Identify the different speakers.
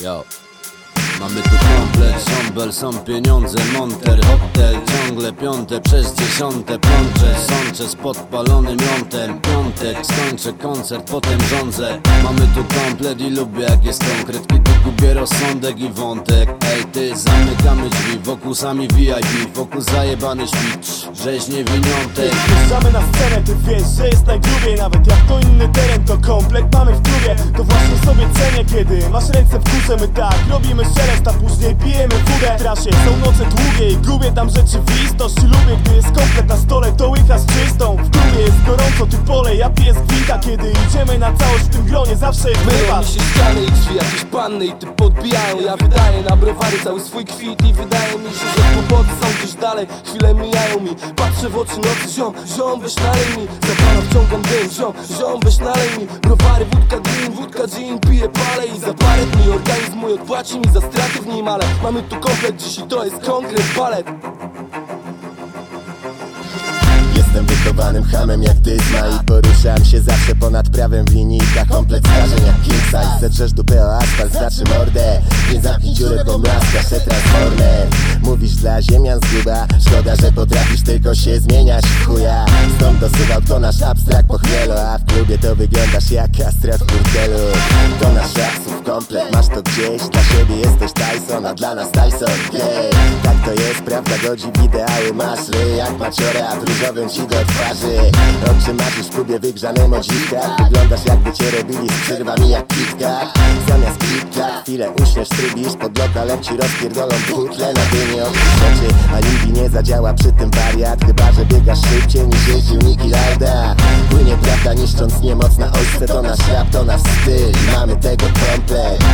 Speaker 1: Yo. Mamy tu komplet, żąbel, są pieniądze, monter, hotel Ciągle piąte przez dziesiąte plącze Sączę z podpalonym jątem Piątek, skończę koncert, potem rządzę. Mamy tu komplet i lubię jak jest konkret Kiedy gubię rozsądek i wątek. Ej ty, zamykamy drzwi, wokół sami VIP Wokół zajebany świt, rzeźnie winiątek.
Speaker 2: Wjeżdżamy na scenę, ty wiesz, że jest najgrubiej Nawet jak to inny komplet mamy w klubie. To właśnie sobie cenię, kiedy masz ręce w górze My tak robimy szelest, a później pijemy wódę. W trasie są noce długie i gubię tam rzeczywistość Lubię, gdy jest komplet na stole, to łycha z czystą. W klubie jest gorąco, ja piję z gwinta Kiedy idziemy na całość w tym gronie, zawsze wypas
Speaker 3: mi się ściany i drzwi jakieś panny i ty podbijają. Ja wydaję na browary cały swój kwit i wydaje mi się, że kłopoty są gdzieś dalej. Chwile mijają mi, patrzę w oczy nocy Ziom, ziom weź nalej mi, za pana wciągam dym Ziom, ziom weź nalej mi, browary, wódka, gin, wódka, gin Piję palę i za parę dni organizm mój odpłaci mi za straty w nim Ale mamy tu komplet dziś i to jest konkret balet
Speaker 4: Jestem wychowanym hamem jak dyzma I poruszam się zawsze ponad prawem w linijkach Komplet zdarzeń jak king size. Zetrzesz dupę o asfalt, znaczy mordę. Nie zamknij dziurę, bo mlaska się transformer Mówisz dla ziemian zguba Szkoda, że potrafisz tylko się zmieniać chuja. Stąd dosuwał to nasz abstrakt po chmielu A w klubie to wyglądasz jak kastrat w burdelu To nasz rapsów komplet Masz to gdzieś, dla siebie jesteś Tyson A dla nas Tyson, hej Tak to jest, prawda godzi w ideały Masz ry jak maciora, a w różowym ci do twarzy. Oczy masz już w klubie wygrzanym o dziwkach Wyglądasz jakby cię robili z przerwami jak kitka. Zamiast klitka, chwilę uśmiesz, trybisz Pod lokalem ci rozpierdolą butle na dynie Otwórz oczy, alibi nie zadziała przy tym wariat. Chyba, że biegasz szybciej niż jeździł Niki Lauda. Płynie prawda niszcząc niemocna ojce To nasz rap, to nasz styl. Mamy tego komplet